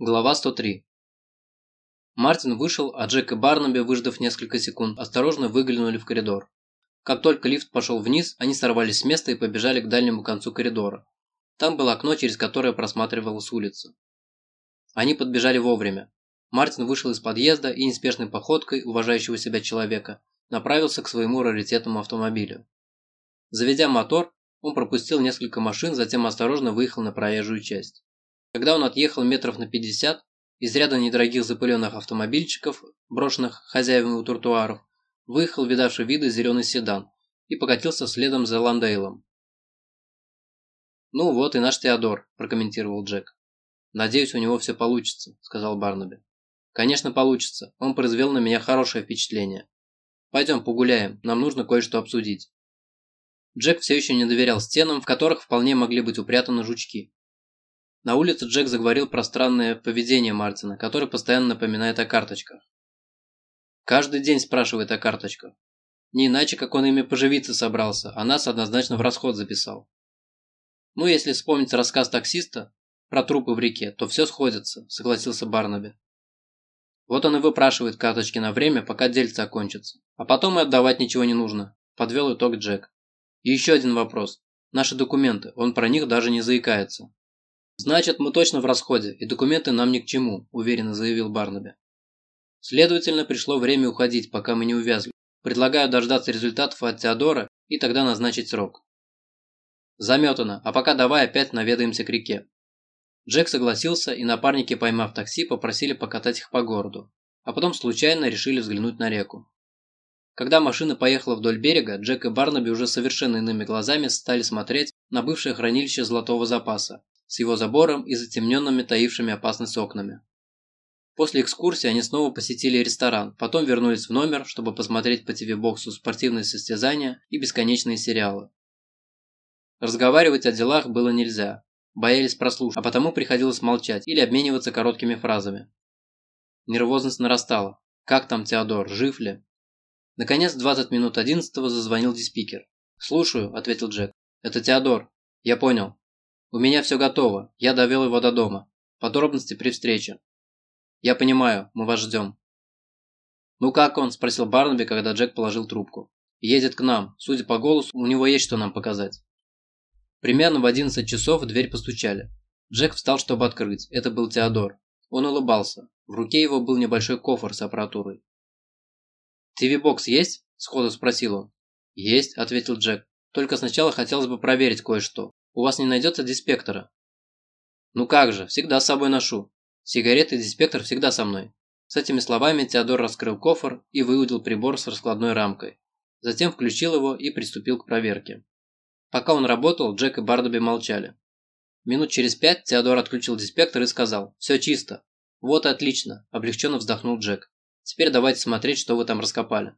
Глава 103. Мартин вышел, а Джек и Барнаби, выждав несколько секунд, осторожно выглянули в коридор. Как только лифт пошел вниз, они сорвались с места и побежали к дальнему концу коридора. Там было окно, через которое просматривалась улица. Они подбежали вовремя. Мартин вышел из подъезда и неспешной походкой уважающего себя человека направился к своему раритетному автомобилю. Заведя мотор, он пропустил несколько машин, затем осторожно выехал на проезжую часть. Когда он отъехал метров на 50, из ряда недорогих запыленных автомобильчиков, брошенных хозяевами у тротуаров, выехал видавший виды зеленый седан и покатился следом за Ландейлом. «Ну вот и наш Теодор», – прокомментировал Джек. «Надеюсь, у него все получится», – сказал Барнаби. «Конечно, получится. Он произвел на меня хорошее впечатление. Пойдем погуляем, нам нужно кое-что обсудить». Джек все еще не доверял стенам, в которых вполне могли быть упрятаны жучки. На улице Джек заговорил про странное поведение Мартина, который постоянно напоминает о карточках. Каждый день спрашивает о карточках. Не иначе, как он ими поживиться собрался, а нас однозначно в расход записал. Ну, если вспомнить рассказ таксиста про трупы в реке, то все сходится, согласился Барнаби. Вот он и выпрашивает карточки на время, пока дельце окончится. А потом и отдавать ничего не нужно, подвел итог Джек. И еще один вопрос. Наши документы, он про них даже не заикается. «Значит, мы точно в расходе, и документы нам ни к чему», – уверенно заявил Барнаби. Следовательно, пришло время уходить, пока мы не увязли. Предлагаю дождаться результатов от Теодора и тогда назначить срок. Заметано, а пока давай опять наведаемся к реке. Джек согласился, и напарники, поймав такси, попросили покатать их по городу, а потом случайно решили взглянуть на реку. Когда машина поехала вдоль берега, Джек и Барнаби уже совершенно иными глазами стали смотреть на бывшее хранилище золотого запаса, с его забором и затемненными таившими опасность окнами. После экскурсии они снова посетили ресторан, потом вернулись в номер, чтобы посмотреть по ТВ-боксу спортивные состязания и бесконечные сериалы. Разговаривать о делах было нельзя, боялись прослушать, а потому приходилось молчать или обмениваться короткими фразами. Нервозность нарастала. Как там Теодор, жив ли? Наконец, 20 минут 11 зазвонил диспикер. «Слушаю», – ответил Джек. «Это Теодор». «Я понял. У меня все готово. Я довел его до дома. Подробности при встрече. Я понимаю, мы вас ждем. Ну как он? Спросил Барнаби, когда Джек положил трубку. Едет к нам. Судя по голосу, у него есть что нам показать. Примерно в 11 часов в дверь постучали. Джек встал, чтобы открыть. Это был Теодор. Он улыбался. В руке его был небольшой кофр с аппаратурой. «ТВ-бокс есть?» – сходу спросил он. «Есть», – ответил Джек. «Только сначала хотелось бы проверить кое-что. У вас не найдется диспектора?» «Ну как же, всегда с собой ношу. Сигареты и диспектор всегда со мной». С этими словами Теодор раскрыл кофр и выудил прибор с раскладной рамкой. Затем включил его и приступил к проверке. Пока он работал, Джек и Барнаби молчали. Минут через пять Теодор отключил диспектор и сказал «Все чисто». «Вот и отлично», – облегченно вздохнул Джек. «Теперь давайте смотреть, что вы там раскопали».